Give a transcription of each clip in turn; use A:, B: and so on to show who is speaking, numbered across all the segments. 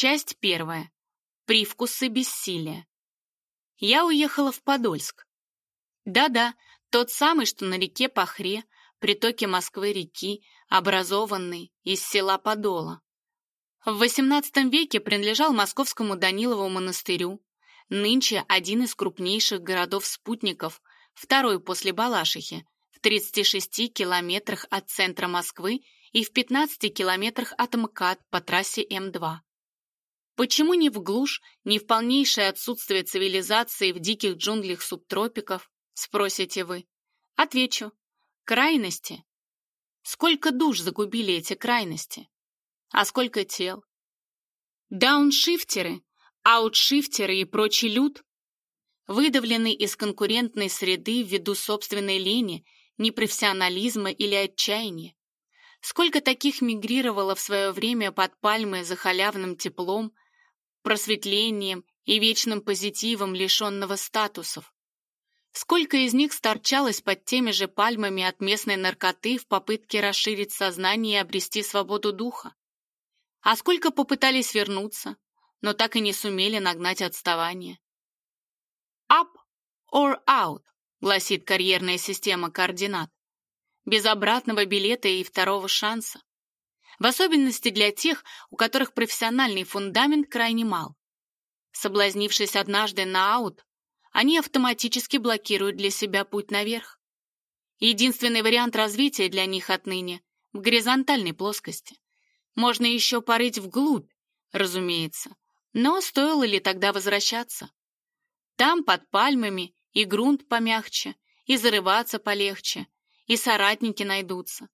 A: Часть первая. Привкусы бессилия. Я уехала в Подольск. Да-да, тот самый, что на реке Пахре, притоке Москвы-реки, образованный из села Подола. В XVIII веке принадлежал московскому Данилову монастырю, нынче один из крупнейших городов-спутников, второй после Балашихи, в 36 километрах от центра Москвы и в 15 километрах от МКАД по трассе М2. Почему не в глушь, не в полнейшее отсутствие цивилизации в диких джунглях субтропиков, спросите вы? Отвечу. Крайности. Сколько душ загубили эти крайности? А сколько тел? Дауншифтеры, аутшифтеры и прочий люд, выдавленный из конкурентной среды ввиду собственной лени, непрофессионализма или отчаяния. Сколько таких мигрировало в свое время под пальмы за халявным теплом, просветлением и вечным позитивом лишенного статусов. Сколько из них сторчалось под теми же пальмами от местной наркоты в попытке расширить сознание и обрести свободу духа? А сколько попытались вернуться, но так и не сумели нагнать отставание? Up or out, гласит карьерная система координат. Без обратного билета и второго шанса. В особенности для тех, у которых профессиональный фундамент крайне мал. Соблазнившись однажды на аут, они автоматически блокируют для себя путь наверх. Единственный вариант развития для них отныне в горизонтальной плоскости. Можно еще порыть вглубь, разумеется, но стоило ли тогда возвращаться? Там под пальмами и грунт помягче, и зарываться полегче, и соратники найдутся.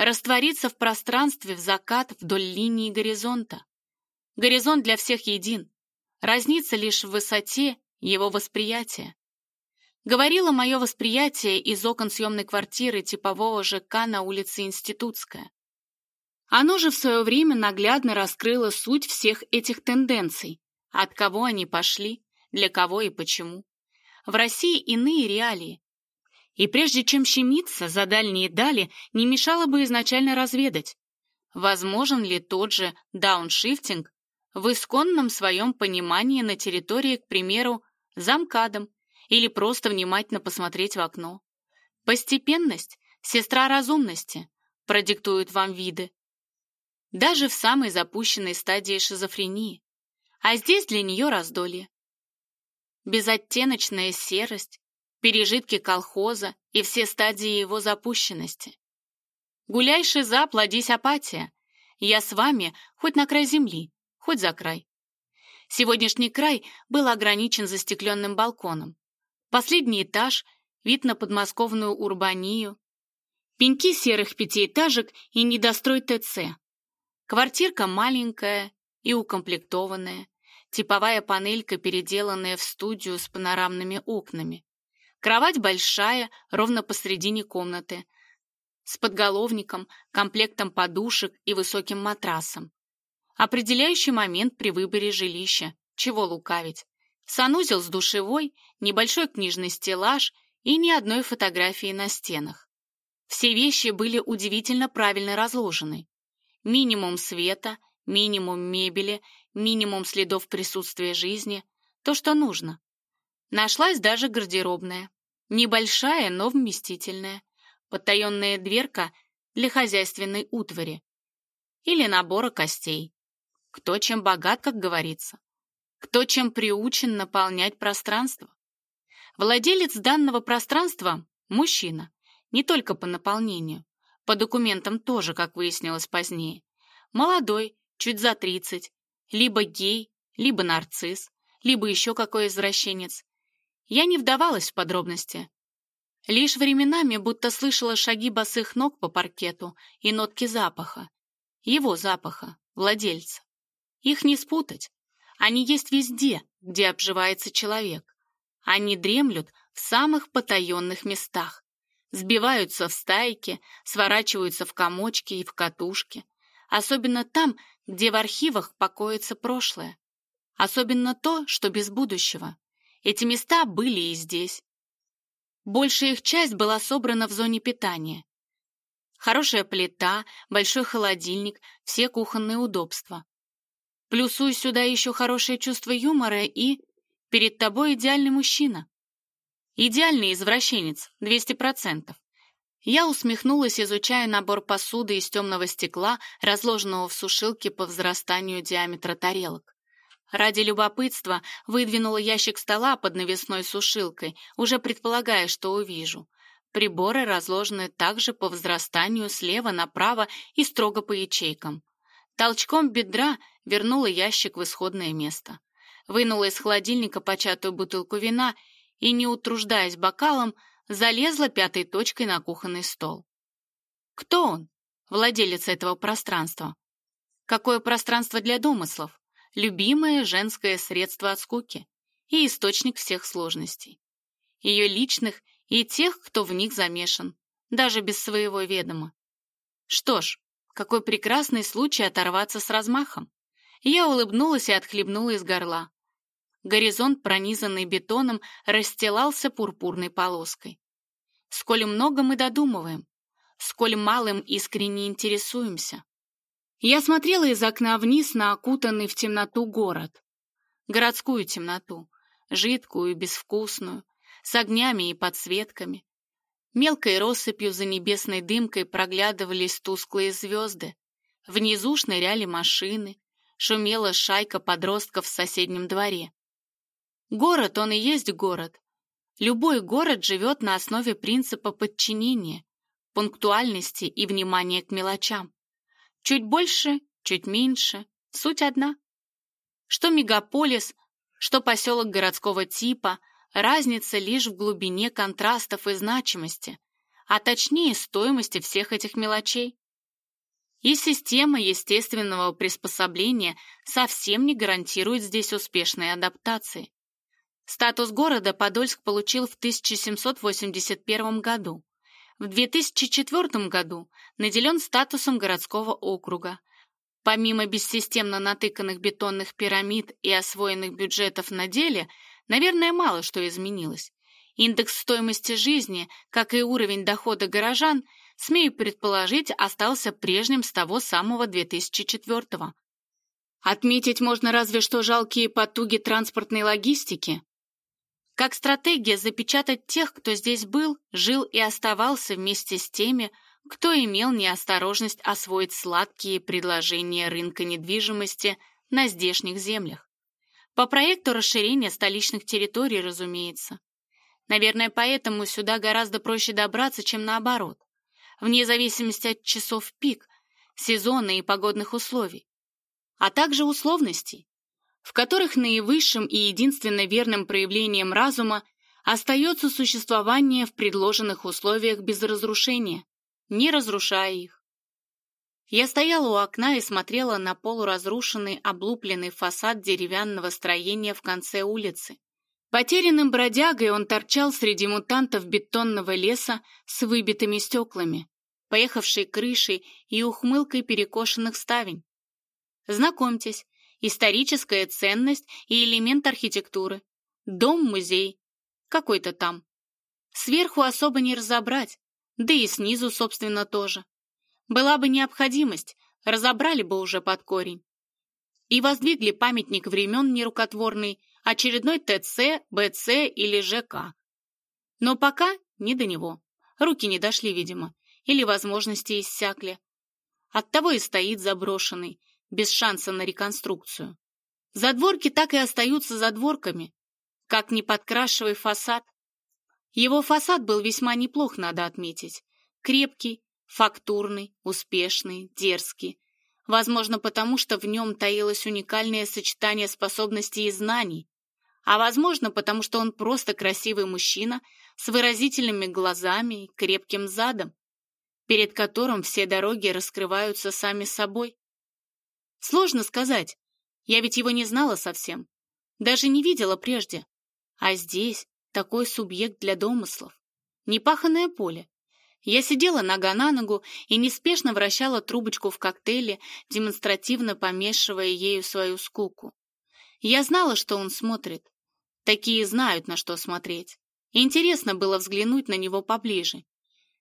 A: Раствориться в пространстве в закат вдоль линии горизонта. Горизонт для всех един. Разница лишь в высоте его восприятия. Говорило мое восприятие из окон съемной квартиры типового ЖК на улице Институтская. Оно же в свое время наглядно раскрыло суть всех этих тенденций, от кого они пошли, для кого и почему. В России иные реалии. И прежде чем щемиться за дальние дали, не мешало бы изначально разведать, возможен ли тот же дауншифтинг в исконном своем понимании на территории, к примеру, замкадом или просто внимательно посмотреть в окно. Постепенность, сестра разумности, продиктует вам виды. Даже в самой запущенной стадии шизофрении. А здесь для нее раздолье безоттеночная серость, пережитки колхоза и все стадии его запущенности. Гуляй, шиза, плодись апатия. Я с вами хоть на край земли, хоть за край. Сегодняшний край был ограничен застекленным балконом. Последний этаж, вид на подмосковную урбанию, пеньки серых пятиэтажек и недострой ТЦ. Квартирка маленькая и укомплектованная, типовая панелька, переделанная в студию с панорамными окнами. Кровать большая, ровно посредине комнаты, с подголовником, комплектом подушек и высоким матрасом. Определяющий момент при выборе жилища. Чего лукавить? Санузел с душевой, небольшой книжный стеллаж и ни одной фотографии на стенах. Все вещи были удивительно правильно разложены. Минимум света, минимум мебели, минимум следов присутствия жизни, то, что нужно. Нашлась даже гардеробная. Небольшая, но вместительная. Потаенная дверка для хозяйственной утвари. Или набора костей. Кто чем богат, как говорится. Кто чем приучен наполнять пространство. Владелец данного пространства – мужчина. Не только по наполнению. По документам тоже, как выяснилось позднее. Молодой, чуть за 30, либо гей, либо нарцисс, либо еще какой извращенец. Я не вдавалась в подробности. Лишь временами будто слышала шаги босых ног по паркету и нотки запаха. Его запаха, владельца. Их не спутать. Они есть везде, где обживается человек. Они дремлют в самых потаенных местах. Сбиваются в стайки, сворачиваются в комочки и в катушки. Особенно там, где в архивах покоится прошлое. Особенно то, что без будущего. Эти места были и здесь. Большая их часть была собрана в зоне питания. Хорошая плита, большой холодильник, все кухонные удобства. Плюсуй сюда еще хорошее чувство юмора и... Перед тобой идеальный мужчина. Идеальный извращенец, 200%. Я усмехнулась, изучая набор посуды из темного стекла, разложенного в сушилке по взрастанию диаметра тарелок. Ради любопытства выдвинула ящик стола под навесной сушилкой, уже предполагая, что увижу. Приборы разложены также по взрастанию слева направо и строго по ячейкам. Толчком бедра вернула ящик в исходное место. Вынула из холодильника початую бутылку вина и, не утруждаясь бокалом, залезла пятой точкой на кухонный стол. Кто он, владелец этого пространства? Какое пространство для домыслов? Любимое женское средство от скуки и источник всех сложностей. Ее личных и тех, кто в них замешан, даже без своего ведома. Что ж, какой прекрасный случай оторваться с размахом. Я улыбнулась и отхлебнула из горла. Горизонт, пронизанный бетоном, расстилался пурпурной полоской. Сколь много мы додумываем, сколь малым искренне интересуемся. Я смотрела из окна вниз на окутанный в темноту город. Городскую темноту, жидкую и безвкусную, с огнями и подсветками. Мелкой россыпью за небесной дымкой проглядывались тусклые звезды. Внизу шныряли машины, шумела шайка подростков в соседнем дворе. Город, он и есть город. Любой город живет на основе принципа подчинения, пунктуальности и внимания к мелочам. Чуть больше, чуть меньше, суть одна. Что мегаполис, что поселок городского типа, разница лишь в глубине контрастов и значимости, а точнее стоимости всех этих мелочей. И система естественного приспособления совсем не гарантирует здесь успешной адаптации. Статус города Подольск получил в 1781 году. В 2004 году наделен статусом городского округа. Помимо бессистемно натыканных бетонных пирамид и освоенных бюджетов на деле, наверное, мало что изменилось. Индекс стоимости жизни, как и уровень дохода горожан, смею предположить, остался прежним с того самого 2004 -го. Отметить можно разве что жалкие потуги транспортной логистики. Как стратегия запечатать тех, кто здесь был, жил и оставался вместе с теми, кто имел неосторожность освоить сладкие предложения рынка недвижимости на здешних землях. По проекту расширения столичных территорий, разумеется. Наверное, поэтому сюда гораздо проще добраться, чем наоборот. Вне зависимости от часов пик, сезона и погодных условий, а также условностей в которых наивысшим и единственно верным проявлением разума остается существование в предложенных условиях без разрушения, не разрушая их. Я стояла у окна и смотрела на полуразрушенный, облупленный фасад деревянного строения в конце улицы. Потерянным бродягой он торчал среди мутантов бетонного леса с выбитыми стеклами, поехавшей крышей и ухмылкой перекошенных ставень. Знакомьтесь, историческая ценность и элемент архитектуры. Дом-музей. Какой-то там. Сверху особо не разобрать, да и снизу, собственно, тоже. Была бы необходимость, разобрали бы уже под корень. И воздвигли памятник времен нерукотворный, очередной ТЦ, БЦ или ЖК. Но пока не до него. Руки не дошли, видимо, или возможности иссякли. Оттого и стоит заброшенный, без шанса на реконструкцию. Задворки так и остаются задворками, как не подкрашивай фасад. Его фасад был весьма неплох, надо отметить. Крепкий, фактурный, успешный, дерзкий. Возможно, потому что в нем таилось уникальное сочетание способностей и знаний, а возможно, потому что он просто красивый мужчина с выразительными глазами и крепким задом, перед которым все дороги раскрываются сами собой. Сложно сказать. Я ведь его не знала совсем. Даже не видела прежде. А здесь такой субъект для домыслов. Непаханное поле. Я сидела нога на ногу и неспешно вращала трубочку в коктейле, демонстративно помешивая ею свою скуку. Я знала, что он смотрит. Такие знают, на что смотреть. Интересно было взглянуть на него поближе.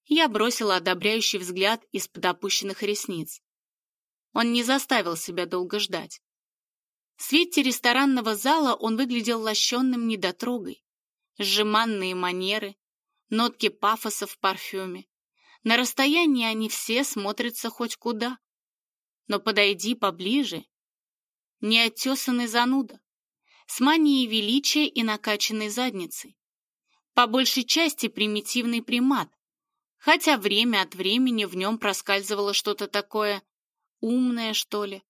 A: Я бросила одобряющий взгляд из-под опущенных ресниц. Он не заставил себя долго ждать. В свете ресторанного зала он выглядел лощенным недотрогой. Сжиманные манеры, нотки пафоса в парфюме. На расстоянии они все смотрятся хоть куда. Но подойди поближе. Неоттесанный зануда, с манией величия и накачанной задницей. По большей части примитивный примат, хотя время от времени в нем проскальзывало что-то такое умное, что ли.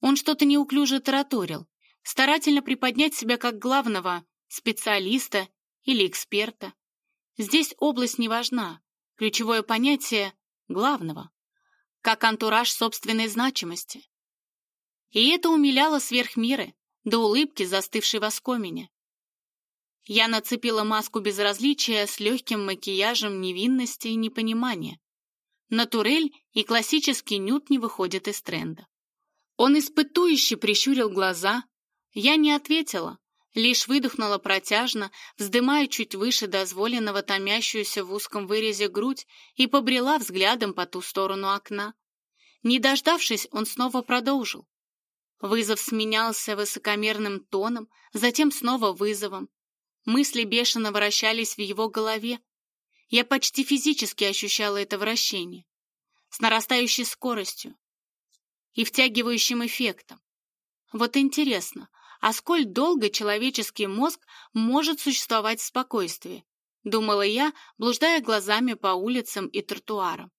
A: Он что-то неуклюже тараторил, старательно приподнять себя как главного специалиста или эксперта. Здесь область не важна, ключевое понятие — главного, как антураж собственной значимости. И это умиляло сверх меры, до улыбки, застывшей в оскомене. Я нацепила маску безразличия с легким макияжем невинности и непонимания. Натурель и классический нют не выходят из тренда. Он испытующе прищурил глаза. Я не ответила, лишь выдохнула протяжно, вздымая чуть выше дозволенного томящуюся в узком вырезе грудь и побрела взглядом по ту сторону окна. Не дождавшись, он снова продолжил. Вызов сменялся высокомерным тоном, затем снова вызовом. Мысли бешено вращались в его голове. Я почти физически ощущала это вращение. С нарастающей скоростью и втягивающим эффектом. Вот интересно, а сколь долго человеческий мозг может существовать в спокойствии? Думала я, блуждая глазами по улицам и тротуарам.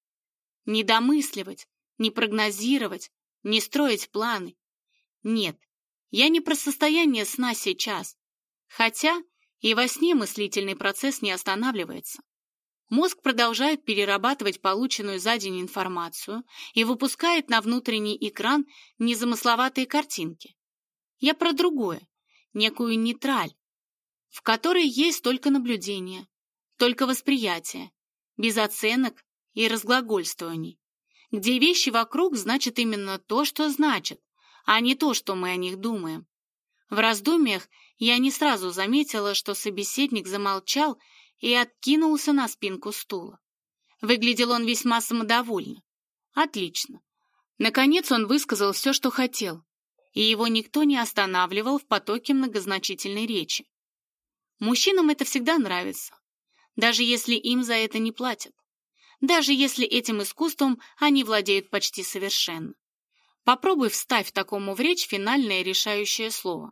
A: Не домысливать, не прогнозировать, не строить планы. Нет, я не про состояние сна сейчас. Хотя и во сне мыслительный процесс не останавливается. Мозг продолжает перерабатывать полученную за день информацию и выпускает на внутренний экран незамысловатые картинки. Я про другое, некую нейтраль, в которой есть только наблюдение, только восприятие, без оценок и разглагольствований, где вещи вокруг значат именно то, что значат, а не то, что мы о них думаем. В раздумьях я не сразу заметила, что собеседник замолчал и откинулся на спинку стула. Выглядел он весьма самодовольно. Отлично. Наконец он высказал все, что хотел, и его никто не останавливал в потоке многозначительной речи. Мужчинам это всегда нравится, даже если им за это не платят, даже если этим искусством они владеют почти совершенно. Попробуй вставь такому в речь финальное решающее слово.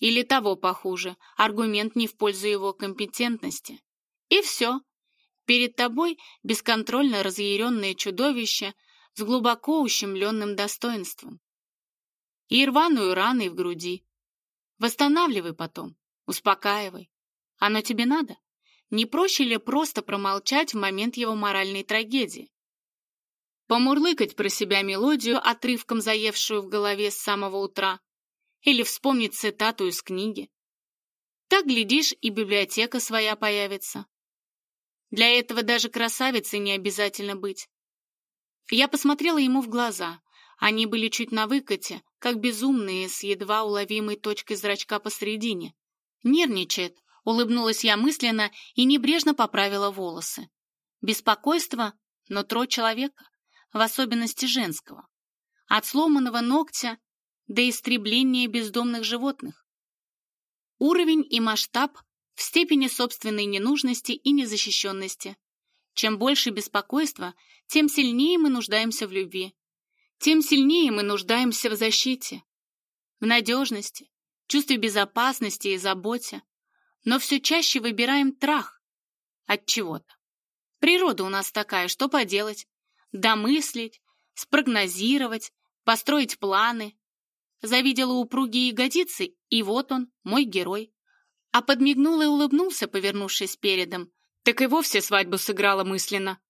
A: Или того похуже, аргумент не в пользу его компетентности. И все. Перед тобой бесконтрольно разъяренное чудовище с глубоко ущемленным достоинством. И рваную раной в груди. Восстанавливай потом, успокаивай. Оно тебе надо? Не проще ли просто промолчать в момент его моральной трагедии? Помурлыкать про себя мелодию, отрывком заевшую в голове с самого утра, или вспомнить цитату из книги. Так, глядишь, и библиотека своя появится. Для этого даже красавицей не обязательно быть. Я посмотрела ему в глаза. Они были чуть на выкате, как безумные, с едва уловимой точкой зрачка посредине. Нервничает, улыбнулась я мысленно и небрежно поправила волосы. Беспокойство — нутро человека, в особенности женского. От сломанного ногтя до истребления бездомных животных. Уровень и масштаб в степени собственной ненужности и незащищенности. Чем больше беспокойства, тем сильнее мы нуждаемся в любви, тем сильнее мы нуждаемся в защите, в надежности, чувстве безопасности и заботе, но все чаще выбираем трах от чего-то. Природа у нас такая, что поделать? Домыслить, спрогнозировать, построить планы, Завидела упругие ягодицы, и вот он, мой герой. А подмигнул и улыбнулся, повернувшись передом. Так и вовсе свадьбу сыграла мысленно.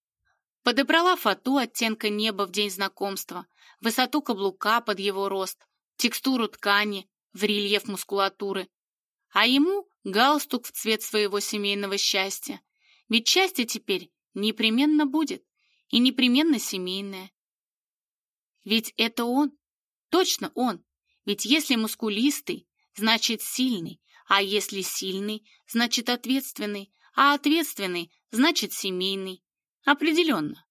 A: Подобрала фату оттенка неба в день знакомства, высоту каблука под его рост, текстуру ткани, в рельеф мускулатуры. А ему галстук в цвет своего семейного счастья. Ведь счастье теперь непременно будет, и непременно семейное. Ведь это он, точно он, ведь если мускулистый, значит сильный, а если сильный, значит ответственный, а ответственный, значит семейный. Определенно.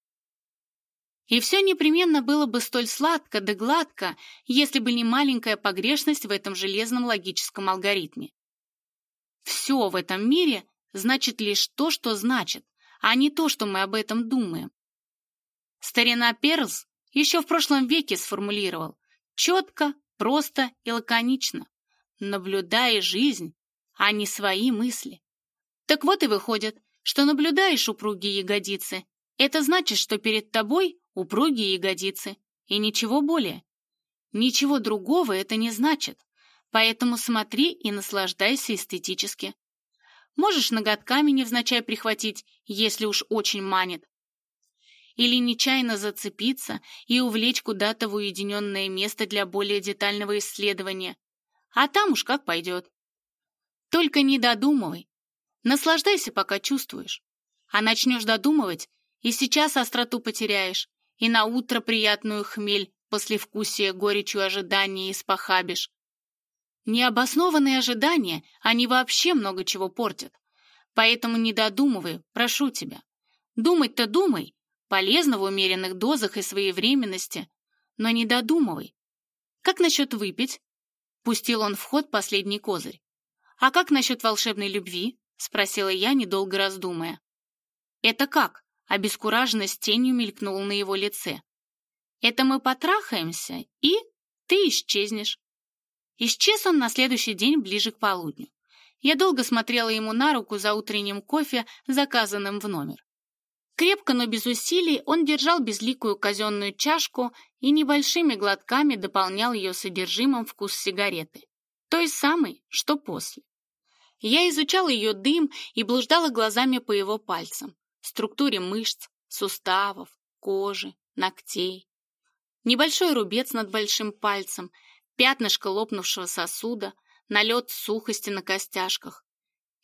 A: И все непременно было бы столь сладко да гладко, если бы не маленькая погрешность в этом железном логическом алгоритме. Все в этом мире значит лишь то, что значит, а не то, что мы об этом думаем. Старина Перлс еще в прошлом веке сформулировал четко, просто и лаконично. Наблюдай жизнь, а не свои мысли. Так вот и выходит, что наблюдаешь упругие ягодицы. Это значит, что перед тобой упругие ягодицы, и ничего более. Ничего другого это не значит, поэтому смотри и наслаждайся эстетически. Можешь ноготками невзначай прихватить, если уж очень манит. Или нечаянно зацепиться и увлечь куда-то в уединенное место для более детального исследования. А там уж как пойдет. Только не додумывай. Наслаждайся, пока чувствуешь. А начнешь додумывать, и сейчас остроту потеряешь, и на утро приятную хмель, послевкусие горечью ожидания испохабишь. Необоснованные ожидания, они вообще много чего портят. Поэтому не додумывай, прошу тебя. Думать-то думай, полезно в умеренных дозах и своевременности, но не додумывай. Как насчет выпить? Пустил он в ход последний козырь. А как насчет волшебной любви? Спросила я, недолго раздумая. Это как? Обескураженность тенью мелькнула на его лице. Это мы потрахаемся, и ты исчезнешь. Исчез он на следующий день ближе к полудню. Я долго смотрела ему на руку за утренним кофе, заказанным в номер. Крепко, но без усилий он держал безликую казенную чашку и небольшими глотками дополнял ее содержимым вкус сигареты. Той самой, что после. Я изучала ее дым и блуждала глазами по его пальцам структуре мышц, суставов, кожи, ногтей. Небольшой рубец над большим пальцем, пятнышко лопнувшего сосуда, налет сухости на костяшках.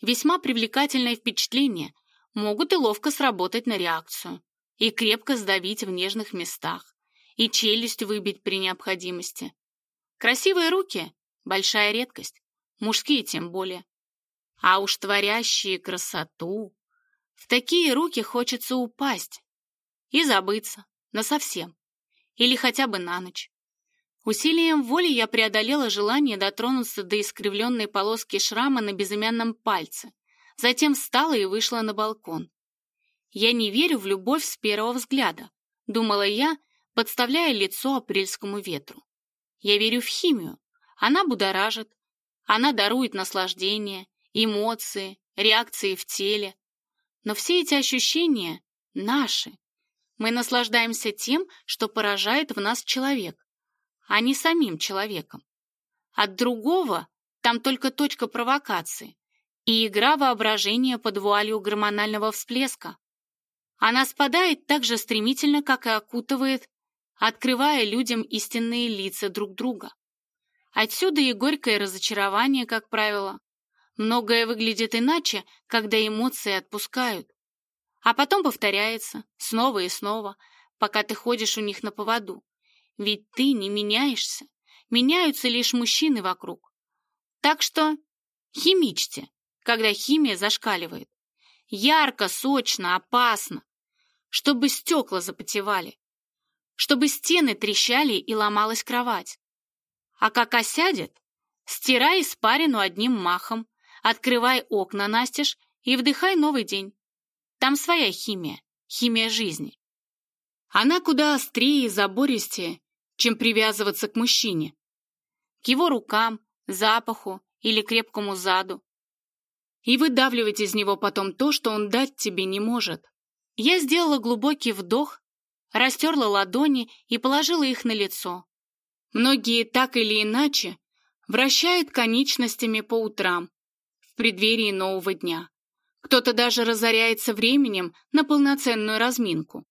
A: Весьма привлекательное впечатление, могут и ловко сработать на реакцию, и крепко сдавить в нежных местах, и челюсть выбить при необходимости. Красивые руки — большая редкость, мужские тем более. А уж творящие красоту, в такие руки хочется упасть и забыться насовсем или хотя бы на ночь. Усилием воли я преодолела желание дотронуться до искривленной полоски шрама на безымянном пальце, затем встала и вышла на балкон. «Я не верю в любовь с первого взгляда», — думала я, подставляя лицо апрельскому ветру. «Я верю в химию. Она будоражит, она дарует наслаждение, эмоции, реакции в теле, но все эти ощущения наши. Мы наслаждаемся тем, что поражает в нас человек, а не самим человеком. От другого там только точка провокации и игра воображения под вуалью гормонального всплеска. Она спадает так же стремительно, как и окутывает, открывая людям истинные лица друг друга. Отсюда и горькое разочарование, как правило, Многое выглядит иначе, когда эмоции отпускают. А потом повторяется, снова и снова, пока ты ходишь у них на поводу. Ведь ты не меняешься. Меняются лишь мужчины вокруг. Так что химичьте, когда химия зашкаливает. Ярко, сочно, опасно. Чтобы стекла запотевали. Чтобы стены трещали и ломалась кровать. А как осядет, стирай испарину одним махом, Открывай окна настежь и вдыхай новый день. Там своя химия, химия жизни. Она куда острее и забористее, чем привязываться к мужчине. К его рукам, запаху или крепкому заду. И выдавливать из него потом то, что он дать тебе не может. Я сделала глубокий вдох, растерла ладони и положила их на лицо. Многие так или иначе вращают конечностями по утрам, в преддверии нового дня. Кто-то даже разоряется временем на полноценную разминку.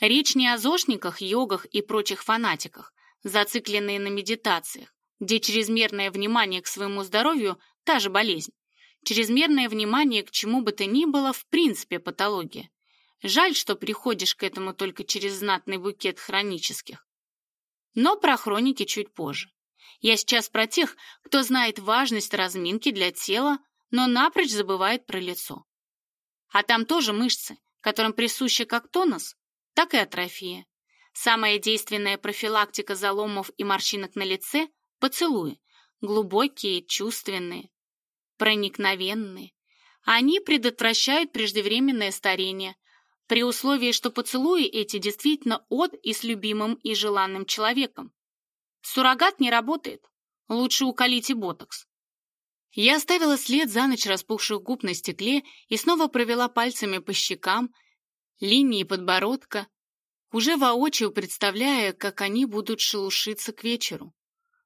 A: Речь не о зошниках, йогах и прочих фанатиках, зацикленные на медитациях, где чрезмерное внимание к своему здоровью – та же болезнь. Чрезмерное внимание к чему бы то ни было в принципе патология. Жаль, что приходишь к этому только через знатный букет хронических. Но про хроники чуть позже. Я сейчас про тех, кто знает важность разминки для тела, но напрочь забывает про лицо. А там тоже мышцы, которым присущи как тонус, так и атрофия. Самая действенная профилактика заломов и морщинок на лице — поцелуи. Глубокие, чувственные, проникновенные. Они предотвращают преждевременное старение, при условии, что поцелуи эти действительно от и с любимым и желанным человеком. Суррогат не работает. Лучше уколите ботокс. Я оставила след за ночь распухших губ на стекле и снова провела пальцами по щекам, линии подбородка, уже воочию представляя, как они будут шелушиться к вечеру.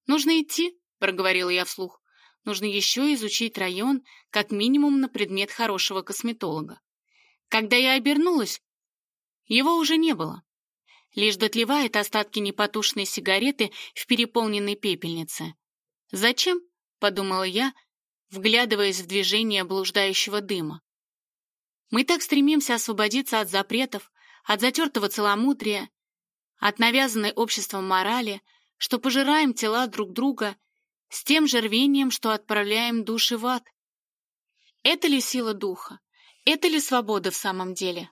A: «Нужно идти», — проговорила я вслух. «Нужно еще изучить район, как минимум на предмет хорошего косметолога». Когда я обернулась, его уже не было. Лишь дотлевает остатки непотушенной сигареты в переполненной пепельнице. «Зачем?» — подумала я, вглядываясь в движение блуждающего дыма. Мы так стремимся освободиться от запретов, от затертого целомудрия, от навязанной обществом морали, что пожираем тела друг друга с тем же рвением, что отправляем души в ад. Это ли сила духа? Это ли свобода в самом деле?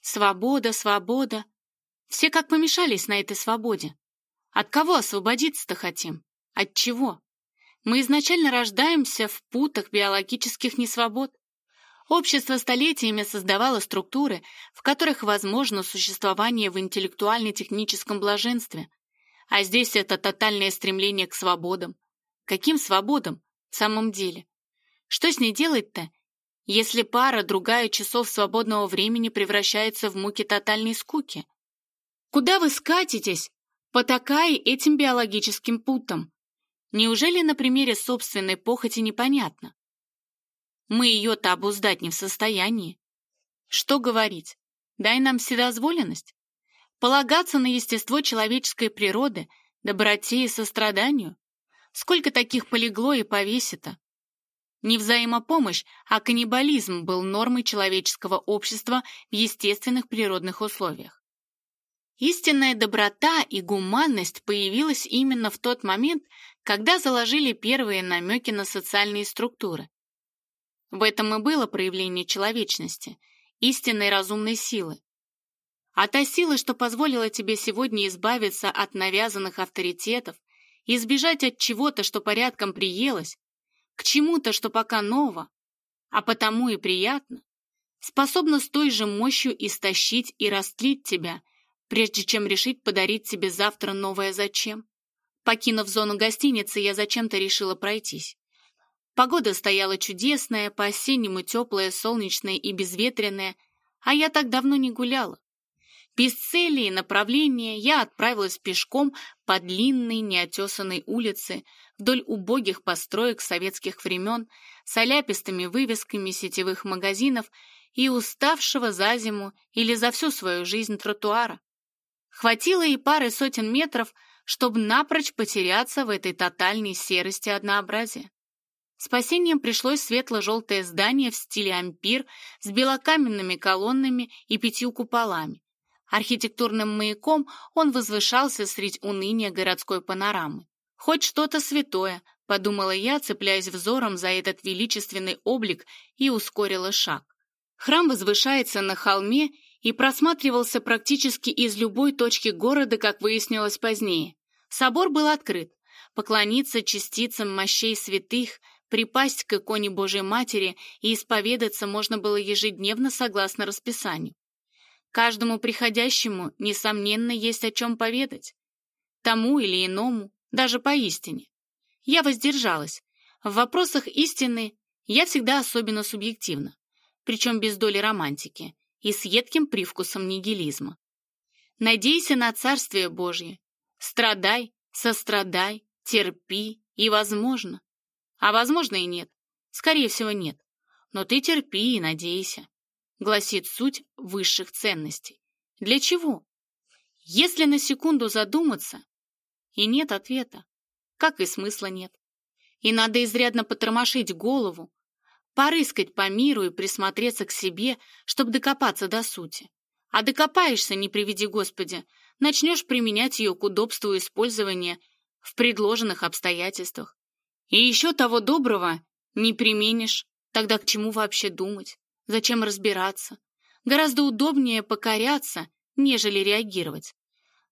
A: Свобода, свобода. Все как помешались на этой свободе. От кого освободиться-то хотим? От чего? Мы изначально рождаемся в путах биологических несвобод. Общество столетиями создавало структуры, в которых возможно существование в интеллектуально-техническом блаженстве. А здесь это тотальное стремление к свободам. Каким свободам в самом деле? Что с ней делать-то, если пара другая часов свободного времени превращается в муки тотальной скуки? Куда вы скатитесь, потакая этим биологическим путам? Неужели на примере собственной похоти непонятно? Мы ее-то обуздать не в состоянии. Что говорить? Дай нам вседозволенность. Полагаться на естество человеческой природы, доброте и состраданию. Сколько таких полегло и повесито? Не взаимопомощь, а каннибализм был нормой человеческого общества в естественных природных условиях. Истинная доброта и гуманность появилась именно в тот момент, когда заложили первые намеки на социальные структуры. В этом и было проявление человечности, истинной разумной силы. А та сила, что позволила тебе сегодня избавиться от навязанных авторитетов, избежать от чего-то, что порядком приелось, к чему-то, что пока ново, а потому и приятно, способна с той же мощью истощить и растлить тебя, прежде чем решить подарить тебе завтра новое зачем. Покинув зону гостиницы, я зачем-то решила пройтись. Погода стояла чудесная, по-осеннему теплая, солнечная и безветренная, а я так давно не гуляла. Без цели и направления я отправилась пешком по длинной неотесанной улице вдоль убогих построек советских времен с оляпистыми вывесками сетевых магазинов и уставшего за зиму или за всю свою жизнь тротуара. Хватило и пары сотен метров, чтобы напрочь потеряться в этой тотальной серости однообразия. Спасением пришлось светло-желтое здание в стиле ампир с белокаменными колоннами и пятью куполами. Архитектурным маяком он возвышался средь уныния городской панорамы. «Хоть что-то святое», — подумала я, цепляясь взором за этот величественный облик и ускорила шаг. Храм возвышается на холме и просматривался практически из любой точки города, как выяснилось позднее. Собор был открыт. Поклониться частицам мощей святых, Припасть к иконе Божьей Матери и исповедаться можно было ежедневно согласно расписанию. Каждому приходящему, несомненно, есть о чем поведать. Тому или иному, даже поистине. Я воздержалась. В вопросах истины я всегда особенно субъективна, причем без доли романтики и с едким привкусом нигилизма. Надейся на Царствие Божье. Страдай, сострадай, терпи, и возможно. А возможно и нет. Скорее всего, нет. Но ты терпи и надейся, гласит суть высших ценностей. Для чего? Если на секунду задуматься, и нет ответа, как и смысла нет. И надо изрядно потормошить голову, порыскать по миру и присмотреться к себе, чтобы докопаться до сути. А докопаешься, не приведи Господи, начнешь применять ее к удобству использования в предложенных обстоятельствах. И еще того доброго не применишь. Тогда к чему вообще думать? Зачем разбираться? Гораздо удобнее покоряться, нежели реагировать.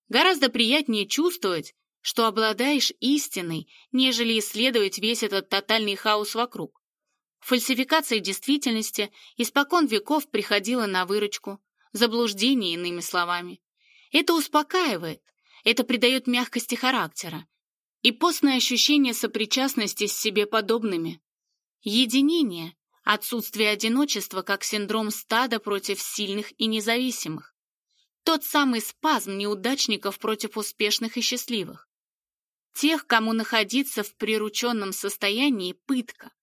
A: Гораздо приятнее чувствовать, что обладаешь истиной, нежели исследовать весь этот тотальный хаос вокруг. Фальсификация действительности испокон веков приходила на выручку, заблуждение иными словами. Это успокаивает, это придает мягкости характера и постное ощущение сопричастности с себе подобными. Единение, отсутствие одиночества как синдром стада против сильных и независимых. Тот самый спазм неудачников против успешных и счастливых. Тех, кому находиться в прирученном состоянии – пытка.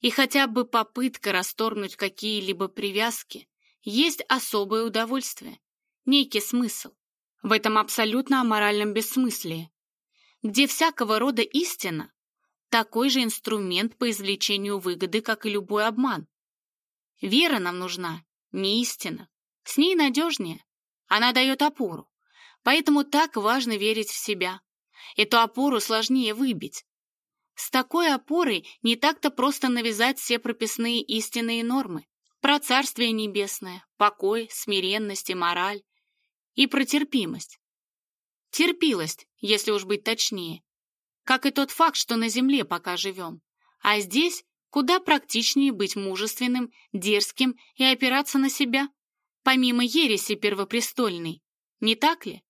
A: И хотя бы попытка расторгнуть какие-либо привязки есть особое удовольствие, некий смысл в этом абсолютно аморальном бессмыслии, где всякого рода истина – такой же инструмент по извлечению выгоды, как и любой обман. Вера нам нужна, не истина. С ней надежнее. Она дает опору. Поэтому так важно верить в себя. Эту опору сложнее выбить. С такой опорой не так-то просто навязать все прописные истинные нормы. Про Царствие Небесное, покой, смиренность и мораль. И про терпимость. Терпилость, если уж быть точнее. Как и тот факт, что на земле пока живем. А здесь куда практичнее быть мужественным, дерзким и опираться на себя помимо ереси первопрестольной. Не так ли?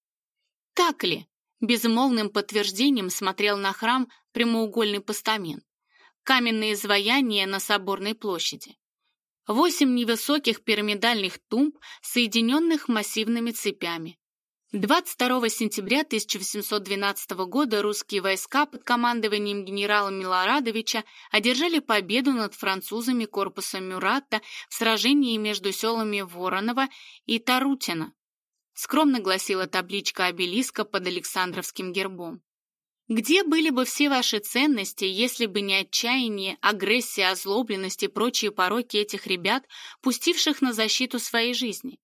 A: Так ли? Безмолвным подтверждением смотрел на храм прямоугольный постамент. Каменные изваяния на соборной площади. Восемь невысоких пирамидальных тумб, соединенных массивными цепями. 22 сентября 1812 года русские войска под командованием генерала Милорадовича одержали победу над французами корпуса Мюратта в сражении между селами Воронова и Тарутино. Скромно гласила табличка обелиска под Александровским гербом. Где были бы все ваши ценности, если бы не отчаяние, агрессия, озлобленность и прочие пороки этих ребят, пустивших на защиту своей жизни?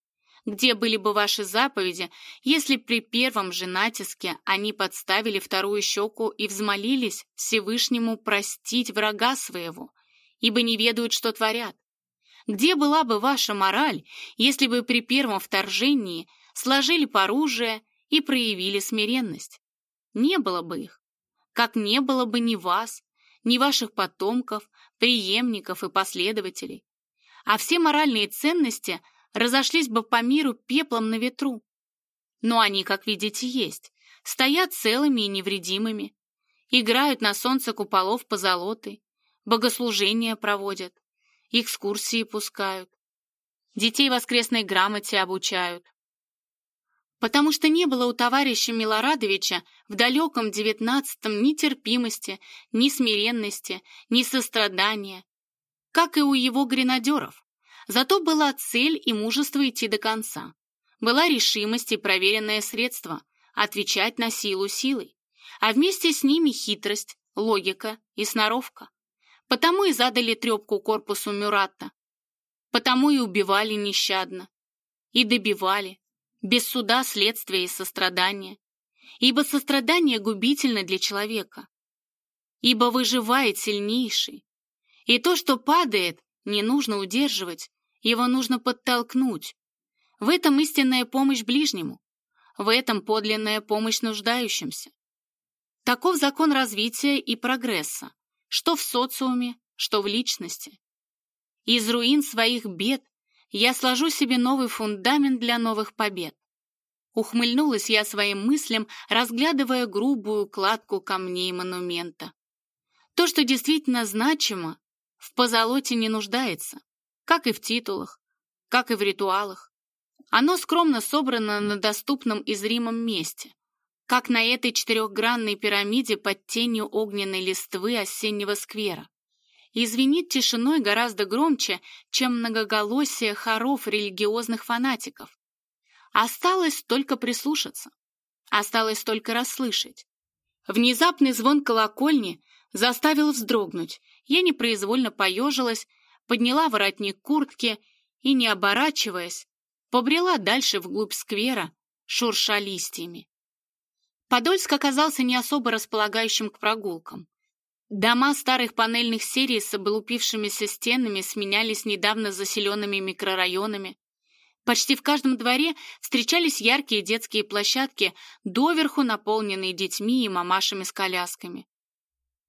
A: Где были бы ваши заповеди, если при первом же натиске они подставили вторую щеку и взмолились Всевышнему простить врага своего, ибо не ведают, что творят? Где была бы ваша мораль, если бы при первом вторжении сложили оружие и проявили смиренность? Не было бы их. Как не было бы ни вас, ни ваших потомков, преемников и последователей. А все моральные ценности – разошлись бы по миру пеплом на ветру. Но они, как видите, есть, стоят целыми и невредимыми, играют на солнце куполов позолотой, богослужения проводят, экскурсии пускают, детей воскресной грамоте обучают. Потому что не было у товарища Милорадовича в далеком девятнадцатом ни терпимости, ни смиренности, ни сострадания, как и у его гренадеров. Зато была цель и мужество идти до конца. Была решимость и проверенное средство отвечать на силу силой, а вместе с ними хитрость, логика и сноровка. Потому и задали трепку корпусу Мюратта, потому и убивали нещадно, и добивали, без суда, следствия и сострадания, ибо сострадание губительно для человека, ибо выживает сильнейший, и то, что падает, не нужно удерживать, его нужно подтолкнуть. В этом истинная помощь ближнему. В этом подлинная помощь нуждающимся. Таков закон развития и прогресса, что в социуме, что в личности. Из руин своих бед я сложу себе новый фундамент для новых побед. Ухмыльнулась я своим мыслям, разглядывая грубую кладку камней монумента. То, что действительно значимо, в позолоте не нуждается как и в титулах, как и в ритуалах. Оно скромно собрано на доступном и зримом месте, как на этой четырехгранной пирамиде под тенью огненной листвы осеннего сквера. И звенит тишиной гораздо громче, чем многоголосие хоров религиозных фанатиков. Осталось только прислушаться. Осталось только расслышать. Внезапный звон колокольни заставил вздрогнуть. Я непроизвольно поежилась, подняла воротник куртки и, не оборачиваясь, побрела дальше вглубь сквера, шурша листьями. Подольск оказался не особо располагающим к прогулкам. Дома старых панельных серий с облупившимися стенами сменялись недавно заселенными микрорайонами. Почти в каждом дворе встречались яркие детские площадки, доверху наполненные детьми и мамашами с колясками.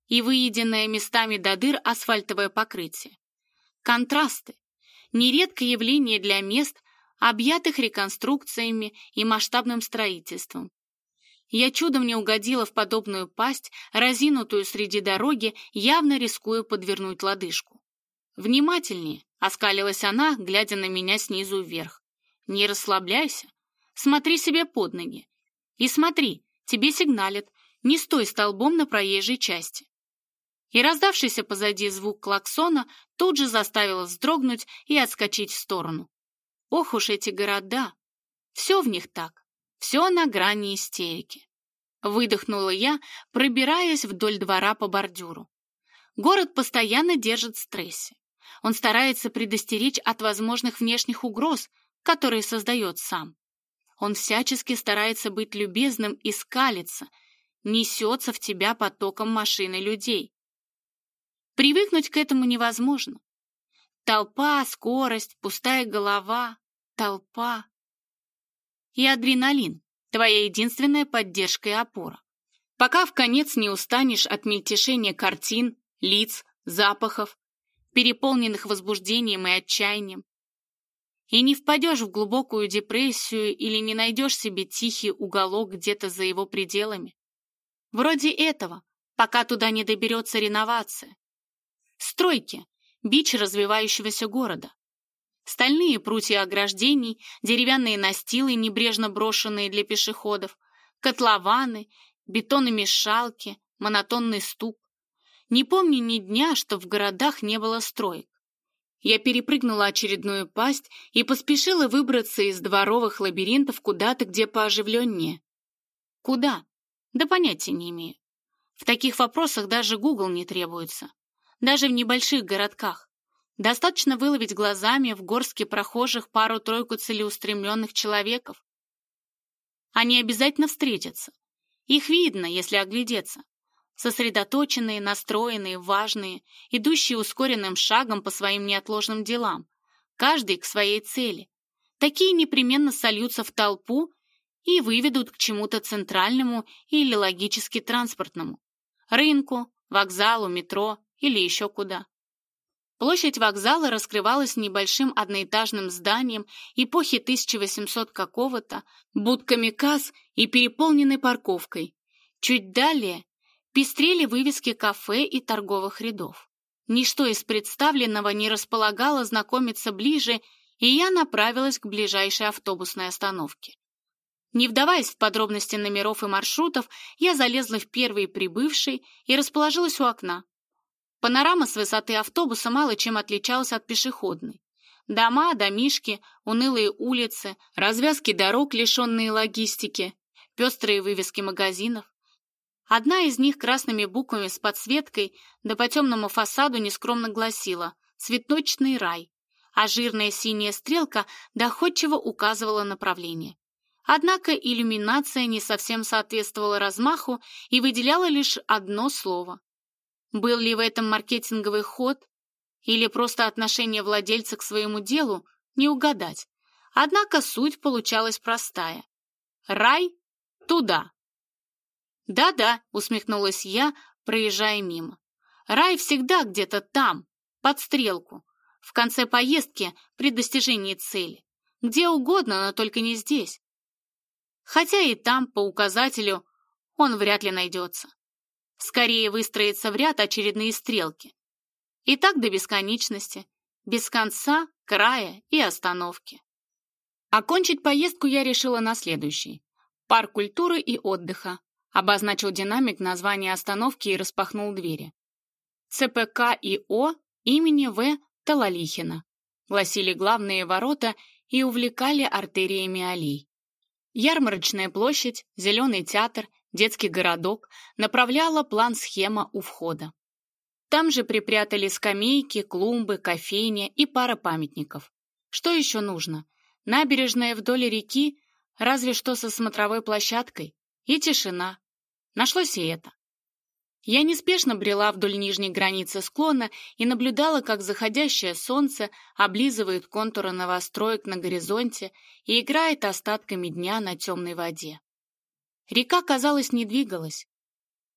A: И выеденное местами до дыр асфальтовое покрытие. Контрасты. Нередко явление для мест, объятых реконструкциями и масштабным строительством. Я чудом не угодила в подобную пасть, разинутую среди дороги, явно рискуя подвернуть лодыжку. «Внимательнее!» — оскалилась она, глядя на меня снизу вверх. «Не расслабляйся. Смотри себе под ноги. И смотри, тебе сигналят. Не стой столбом на проезжей части». И раздавшийся позади звук клаксона тут же заставил вздрогнуть и отскочить в сторону. Ох уж эти города! Все в них так. Все на грани истерики. Выдохнула я, пробираясь вдоль двора по бордюру. Город постоянно держит в стрессе. Он старается предостеречь от возможных внешних угроз, которые создает сам. Он всячески старается быть любезным и скалится, несется в тебя потоком машин и людей. Привыкнуть к этому невозможно. Толпа, скорость, пустая голова, толпа и адреналин, твоя единственная поддержка и опора. Пока в конец не устанешь от мельтешения картин, лиц, запахов, переполненных возбуждением и отчаянием, и не впадешь в глубокую депрессию или не найдешь себе тихий уголок где-то за его пределами. Вроде этого, пока туда не доберется реновация. Стройки, бич развивающегося города. Стальные прутья ограждений, деревянные настилы, небрежно брошенные для пешеходов, котлованы, бетономешалки, монотонный стук. Не помню ни дня, что в городах не было строек. Я перепрыгнула очередную пасть и поспешила выбраться из дворовых лабиринтов куда-то, где пооживленнее. Куда? Да понятия не имею. В таких вопросах даже Google не требуется. Даже в небольших городках. Достаточно выловить глазами в горске прохожих пару-тройку целеустремленных человеков. Они обязательно встретятся. Их видно, если оглядеться. Сосредоточенные, настроенные, важные, идущие ускоренным шагом по своим неотложным делам. Каждый к своей цели. Такие непременно сольются в толпу и выведут к чему-то центральному или логически транспортному. Рынку, вокзалу, метро или еще куда. Площадь вокзала раскрывалась небольшим одноэтажным зданием эпохи 1800 какого-то, будками касс и переполненной парковкой. Чуть далее пестрели вывески кафе и торговых рядов. Ничто из представленного не располагало знакомиться ближе, и я направилась к ближайшей автобусной остановке. Не вдаваясь в подробности номеров и маршрутов, я залезла в первый прибывший и расположилась у окна. Панорама с высоты автобуса мало чем отличалась от пешеходной. Дома, домишки, унылые улицы, развязки дорог, лишенные логистики, пестрые вывески магазинов. Одна из них красными буквами с подсветкой да по темному фасаду нескромно гласила «Цветочный рай», а жирная синяя стрелка доходчиво указывала направление. Однако иллюминация не совсем соответствовала размаху и выделяла лишь одно слово был ли в этом маркетинговый ход или просто отношение владельца к своему делу, не угадать. Однако суть получалась простая. Рай туда. Да-да, усмехнулась я, проезжая мимо. Рай всегда где-то там, под стрелку, в конце поездки при достижении цели. Где угодно, но только не здесь. Хотя и там, по указателю, он вряд ли найдется. Скорее выстроиться в ряд очередные стрелки. И так до бесконечности, без конца, края и остановки. Окончить поездку я решила на следующий. Парк культуры и отдыха. Обозначил динамик название остановки и распахнул двери. ЦПК ИО имени В. Талалихина. Гласили главные ворота и увлекали артериями аллей. Ярмарочная площадь, зеленый театр, детский городок, направляла план-схема у входа. Там же припрятали скамейки, клумбы, кофейня и пара памятников. Что еще нужно? Набережная вдоль реки, разве что со смотровой площадкой, и тишина. Нашлось и это. Я неспешно брела вдоль нижней границы склона и наблюдала, как заходящее солнце облизывает контуры новостроек на горизонте и играет остатками дня на темной воде. Река, казалось, не двигалась.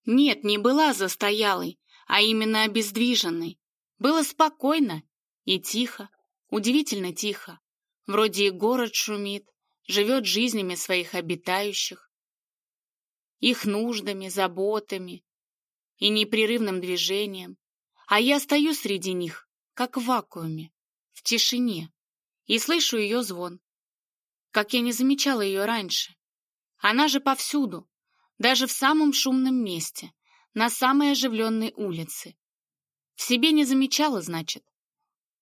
A: Нет, не была застоялой, а именно обездвиженной. Было спокойно и тихо, удивительно тихо. Вроде и город шумит, живет жизнями своих обитающих, их нуждами, заботами, и непрерывным движением, а я стою среди них, как в вакууме, в тишине, и слышу ее звон. Как я не замечала ее раньше. Она же повсюду, даже в самом шумном месте, на самой оживленной улице. В себе не замечала, значит.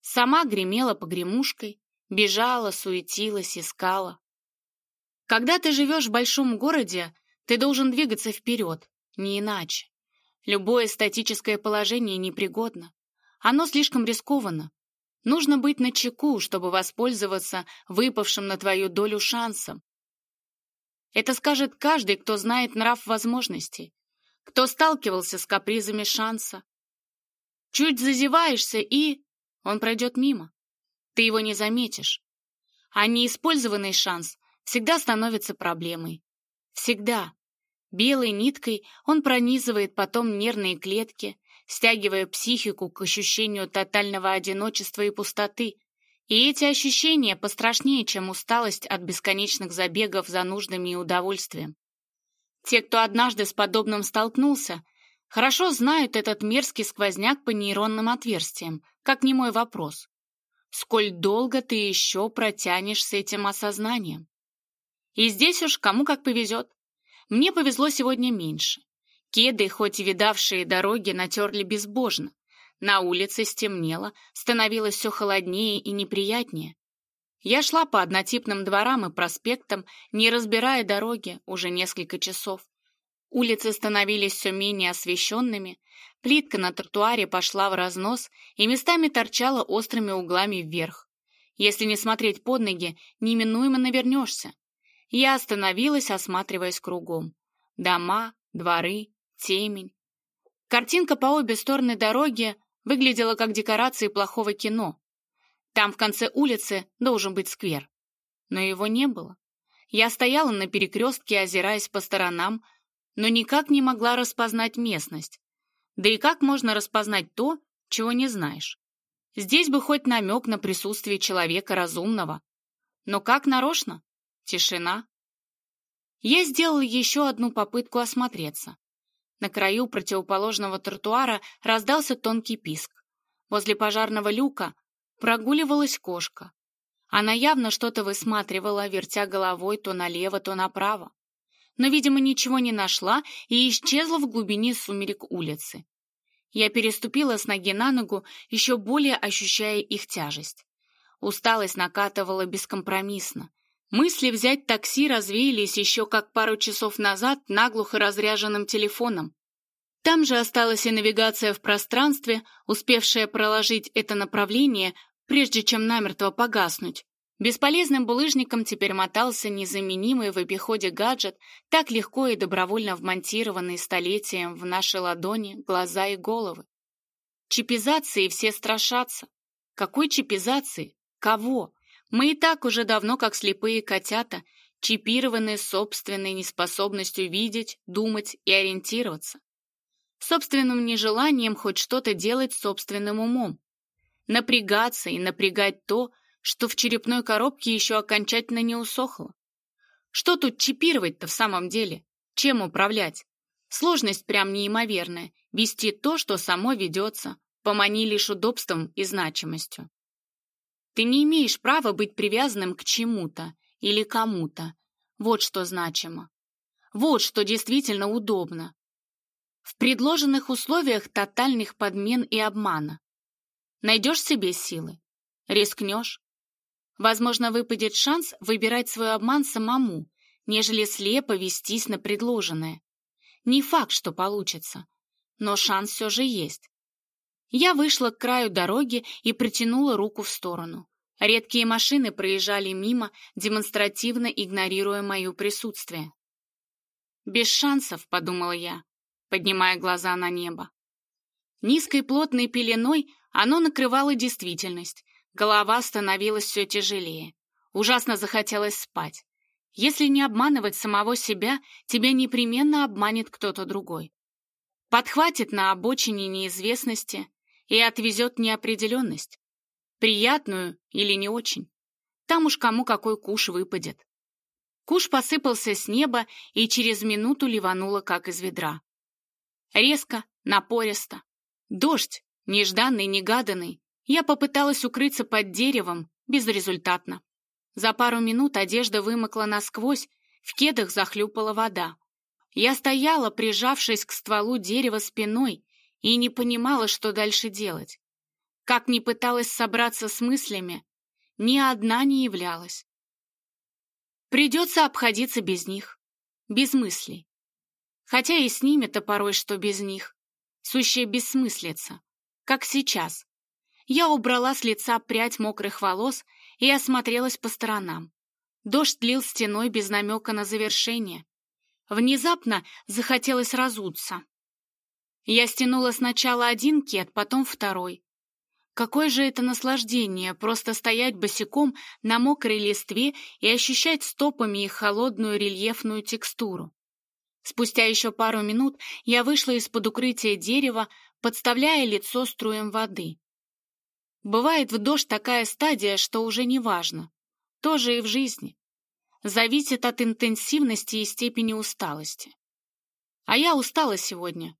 A: Сама гремела погремушкой, бежала, суетилась, искала. Когда ты живешь в большом городе, ты должен двигаться вперед, не иначе. Любое статическое положение непригодно. Оно слишком рискованно. Нужно быть начеку, чтобы воспользоваться выпавшим на твою долю шансом. Это скажет каждый, кто знает нрав возможностей, кто сталкивался с капризами шанса. Чуть зазеваешься, и он пройдет мимо. Ты его не заметишь. А неиспользованный шанс всегда становится проблемой. Всегда. Белой ниткой он пронизывает потом нервные клетки, стягивая психику к ощущению тотального одиночества и пустоты. И эти ощущения пострашнее, чем усталость от бесконечных забегов за нуждами и удовольствием. Те, кто однажды с подобным столкнулся, хорошо знают этот мерзкий сквозняк по нейронным отверстиям, как не мой вопрос. Сколь долго ты еще протянешь с этим осознанием? И здесь уж кому как повезет. Мне повезло сегодня меньше. Кеды, хоть и видавшие дороги, натерли безбожно. На улице стемнело, становилось все холоднее и неприятнее. Я шла по однотипным дворам и проспектам, не разбирая дороги, уже несколько часов. Улицы становились все менее освещенными, плитка на тротуаре пошла в разнос и местами торчала острыми углами вверх. Если не смотреть под ноги, неминуемо навернешься. Я остановилась, осматриваясь кругом. Дома, дворы, темень. Картинка по обе стороны дороги выглядела как декорации плохого кино. Там в конце улицы должен быть сквер. Но его не было. Я стояла на перекрестке, озираясь по сторонам, но никак не могла распознать местность. Да и как можно распознать то, чего не знаешь? Здесь бы хоть намек на присутствие человека разумного. Но как нарочно? Тишина. Я сделал еще одну попытку осмотреться. На краю противоположного тротуара раздался тонкий писк. Возле пожарного люка прогуливалась кошка. Она явно что-то высматривала, вертя головой то налево, то направо. Но, видимо, ничего не нашла и исчезла в глубине сумерек улицы. Я переступила с ноги на ногу, еще более ощущая их тяжесть. Усталость накатывала бескомпромиссно. Мысли взять такси развеялись еще как пару часов назад наглухо разряженным телефоном. Там же осталась и навигация в пространстве, успевшая проложить это направление, прежде чем намертво погаснуть. Бесполезным булыжником теперь мотался незаменимый в обиходе гаджет, так легко и добровольно вмонтированный столетием в наши ладони, глаза и головы. Чипизации все страшатся. Какой чипизации? Кого? Мы и так уже давно, как слепые котята, чипированы собственной неспособностью видеть, думать и ориентироваться. Собственным нежеланием хоть что-то делать собственным умом. Напрягаться и напрягать то, что в черепной коробке еще окончательно не усохло. Что тут чипировать-то в самом деле? Чем управлять? Сложность прям неимоверная. Вести то, что само ведется. Помани лишь удобством и значимостью. Ты не имеешь права быть привязанным к чему-то или кому-то. Вот что значимо. Вот что действительно удобно. В предложенных условиях тотальных подмен и обмана. Найдешь себе силы? Рискнешь? Возможно, выпадет шанс выбирать свой обман самому, нежели слепо вестись на предложенное. Не факт, что получится, но шанс все же есть. Я вышла к краю дороги и протянула руку в сторону. Редкие машины проезжали мимо, демонстративно игнорируя мое присутствие. «Без шансов», — подумала я. поднимая глаза на небо. Низкой плотной пеленой оно накрывало действительность. Голова становилась все тяжелее. Ужасно захотелось спать. Если не обманывать самого себя, тебя непременно обманет кто-то другой. Подхватит на обочине неизвестности и отвезет неопределенность. Приятную или не очень. Там уж кому какой куш выпадет. Куш посыпался с неба и через минуту ливануло, как из ведра. Резко, напористо. Дождь, нежданный, негаданный. Я попыталась укрыться под деревом, безрезультатно. За пару минут одежда вымокла насквозь, в кедах захлюпала вода. Я стояла, прижавшись к стволу дерева спиной, и не понимала, что дальше делать. Как ни пыталась собраться с мыслями, ни одна не являлась. Придется обходиться без них, без мыслей. Хотя и с ними-то порой что без них. Сущая бессмыслица, как сейчас. Я убрала с лица прядь мокрых волос и осмотрелась по сторонам. Дождь лил стеной без намека на завершение. Внезапно захотелось разуться. Я стянула сначала один кет, потом второй. Какое же это наслаждение просто стоять босиком на мокрой листве и ощущать стопами их холодную рельефную текстуру. Спустя еще пару минут я вышла из-под укрытия дерева, подставляя лицо струям воды. Бывает в дождь такая стадия, что уже не важно. Тоже и в жизни. Зависит от интенсивности и степени усталости. А я устала сегодня.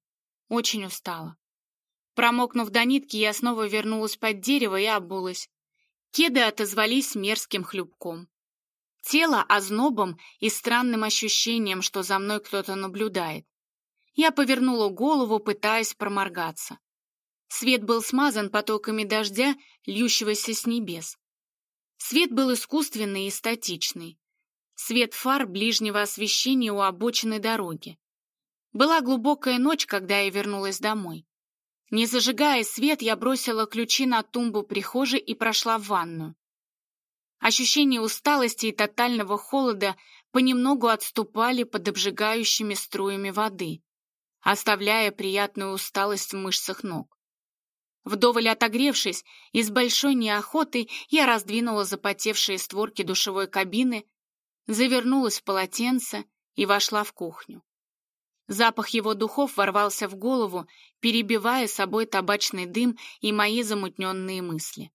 A: Очень устала. Промокнув до нитки, я снова вернулась под дерево и обулась. Кеды отозвались мерзким хлюпком. Тело ознобом и странным ощущением, что за мной кто-то наблюдает. Я повернула голову, пытаясь проморгаться. Свет был смазан потоками дождя, льющегося с небес. Свет был искусственный и статичный. Свет фар ближнего освещения у обочины дороги. Была глубокая ночь, когда я вернулась домой. Не зажигая свет, я бросила ключи на тумбу прихожей и прошла в ванную. Ощущение усталости и тотального холода понемногу отступали под обжигающими струями воды, оставляя приятную усталость в мышцах ног. Вдоволь отогревшись и с большой неохотой, я раздвинула запотевшие створки душевой кабины, завернулась в полотенце и вошла в кухню. Запах его духов ворвался в голову, перебивая собой табачный дым и мои замутненные мысли.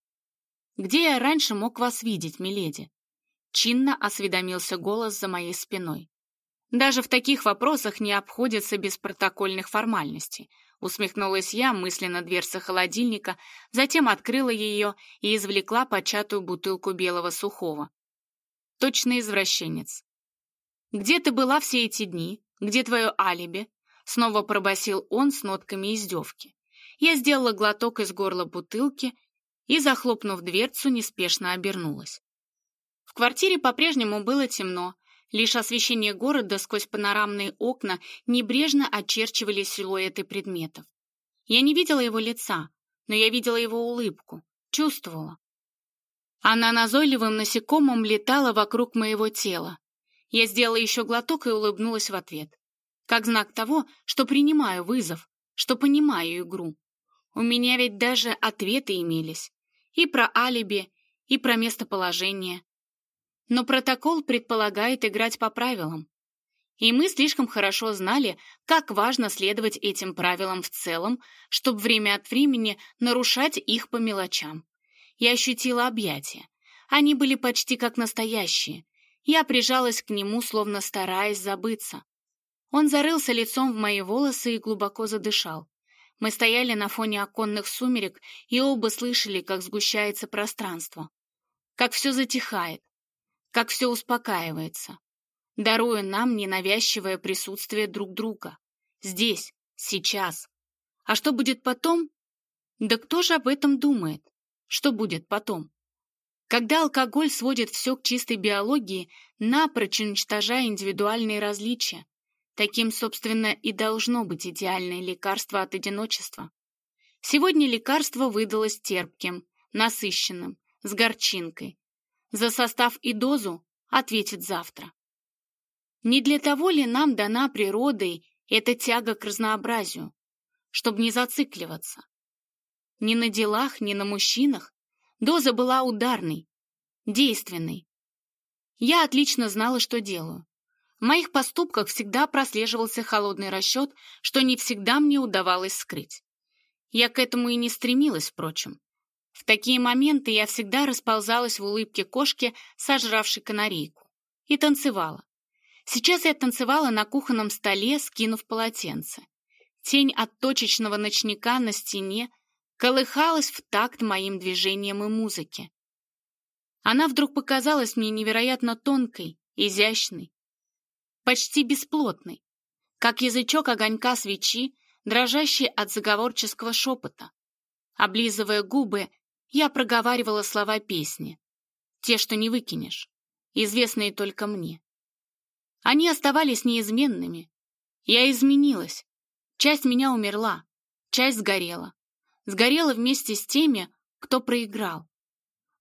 A: «Где я раньше мог вас видеть, миледи?» Чинно осведомился голос за моей спиной. Даже в таких вопросах не обходится без протокольных формальностей. Усмехнулась я мысленно дверца холодильника, затем открыла ее и извлекла початую бутылку белого сухого. Точно извращенец. «Где ты была все эти дни? Где твое алиби?» Снова пробасил он с нотками издевки. Я сделала глоток из горла бутылки и, захлопнув дверцу, неспешно обернулась. В квартире по-прежнему было темно, Лишь освещение города сквозь панорамные окна небрежно очерчивали силуэты предметов. Я не видела его лица, но я видела его улыбку, чувствовала. Она назойливым насекомым летала вокруг моего тела. Я сделала еще глоток и улыбнулась в ответ. Как знак того, что принимаю вызов, что понимаю игру. У меня ведь даже ответы имелись. И про алиби, и про местоположение, но протокол предполагает играть по правилам. И мы слишком хорошо знали, как важно следовать этим правилам в целом, чтобы время от времени нарушать их по мелочам. Я ощутила объятия. Они были почти как настоящие. Я прижалась к нему, словно стараясь забыться. Он зарылся лицом в мои волосы и глубоко задышал. Мы стояли на фоне оконных сумерек и оба слышали, как сгущается пространство. Как все затихает, как все успокаивается, даруя нам ненавязчивое присутствие друг друга. Здесь, сейчас. А что будет потом? Да кто же об этом думает? Что будет потом? Когда алкоголь сводит все к чистой биологии, напрочь уничтожая индивидуальные различия, таким, собственно, и должно быть идеальное лекарство от одиночества. Сегодня лекарство выдалось терпким, насыщенным, с горчинкой, за состав и дозу ответит завтра. Не для того ли нам дана природой это тяга к разнообразию, чтобы не зацикливаться. Ни на делах, ни на мужчинах доза была ударной, действенной. Я отлично знала, что делаю. В моих поступках всегда прослеживался холодный расчет, что не всегда мне удавалось скрыть. Я к этому и не стремилась, впрочем. В такие моменты я всегда расползалась в улыбке кошки, сожравшей канарейку, и танцевала. Сейчас я танцевала на кухонном столе, скинув полотенце. Тень от точечного ночника на стене колыхалась в такт моим движениям и музыке. Она вдруг показалась мне невероятно тонкой, изящной, почти бесплотной, как язычок огонька свечи, дрожащий от заговорческого шепота. Облизывая губы, я проговаривала слова песни, те, что не выкинешь, известные только мне. Они оставались неизменными. Я изменилась. Часть меня умерла, часть сгорела. Сгорела вместе с теми, кто проиграл.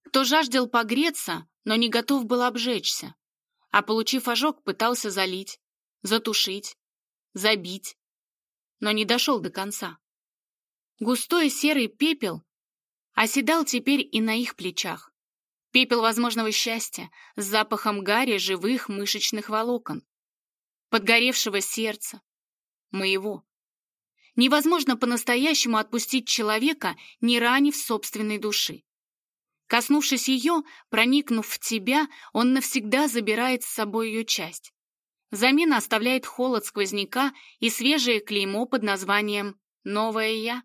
A: Кто жаждал погреться, но не готов был обжечься. А получив ожог, пытался залить, затушить, забить. Но не дошел до конца. Густой серый пепел оседал теперь и на их плечах. Пепел возможного счастья с запахом гари живых мышечных волокон, подгоревшего сердца, моего. Невозможно по-настоящему отпустить человека, не ранив собственной души. Коснувшись ее, проникнув в тебя, он навсегда забирает с собой ее часть. Взамен оставляет холод сквозняка и свежее клеймо под названием «Новое Я».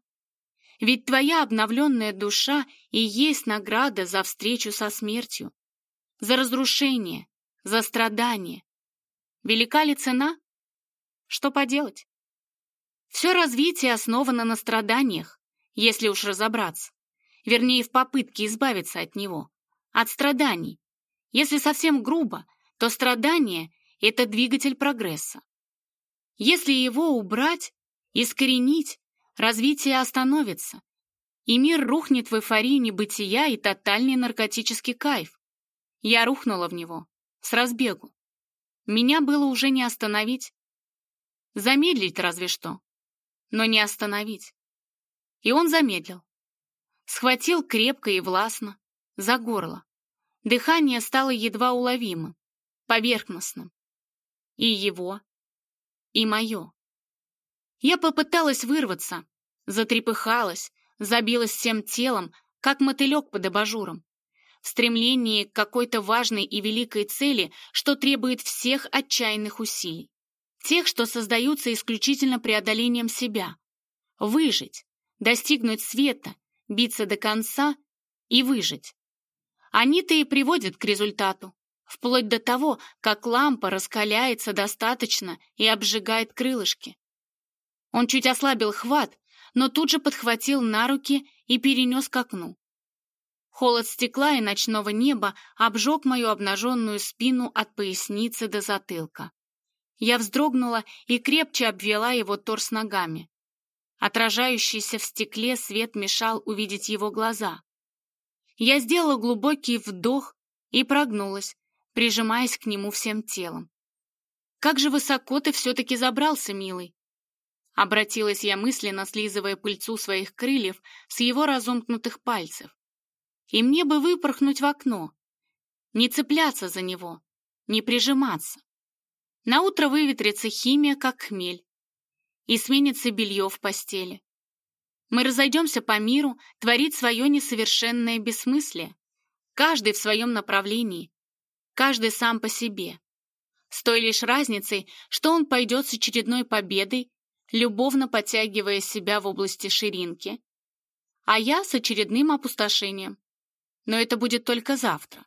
A: Ведь твоя обновленная душа и есть награда за встречу со смертью, за разрушение, за страдание. Велика ли цена? Что поделать? Все развитие основано на страданиях, если уж разобраться. Вернее, в попытке избавиться от него, от страданий. Если совсем грубо, то страдание — это двигатель прогресса. Если его убрать, искоренить, развитие остановится, и мир рухнет в эйфорию небытия и тотальный наркотический кайф. Я рухнула в него, с разбегу. Меня было уже не остановить. Замедлить разве что, но не остановить. И он замедлил. Схватил крепко и властно, за горло. Дыхание стало едва уловимым, поверхностным. И его, и мое. Я попыталась вырваться, затрепыхалась, забилась всем телом, как мотылек под абажуром. В стремлении к какой-то важной и великой цели, что требует всех отчаянных усилий. Тех, что создаются исключительно преодолением себя. Выжить, достигнуть света, биться до конца и выжить. Они-то и приводят к результату, вплоть до того, как лампа раскаляется достаточно и обжигает крылышки. Он чуть ослабил хват, но тут же подхватил на руки и перенес к окну. Холод стекла и ночного неба обжег мою обнаженную спину от поясницы до затылка. Я вздрогнула и крепче обвела его торс ногами. Отражающийся в стекле свет мешал увидеть его глаза. Я сделала глубокий вдох и прогнулась, прижимаясь к нему всем телом. «Как же высоко ты все-таки забрался, милый!» Обратилась я мысленно, слизывая пыльцу своих крыльев с его разомкнутых пальцев. И мне бы выпорхнуть в окно. Не цепляться за него, не прижиматься. На утро выветрится химия, как хмель, и сменится белье в постели. Мы разойдемся по миру, творить свое несовершенное бессмыслие, каждый в своем направлении, каждый сам по себе. С той лишь разницей, что он пойдет с очередной победой любовно подтягивая себя в области ширинки, а я с очередным опустошением. Но это будет только завтра.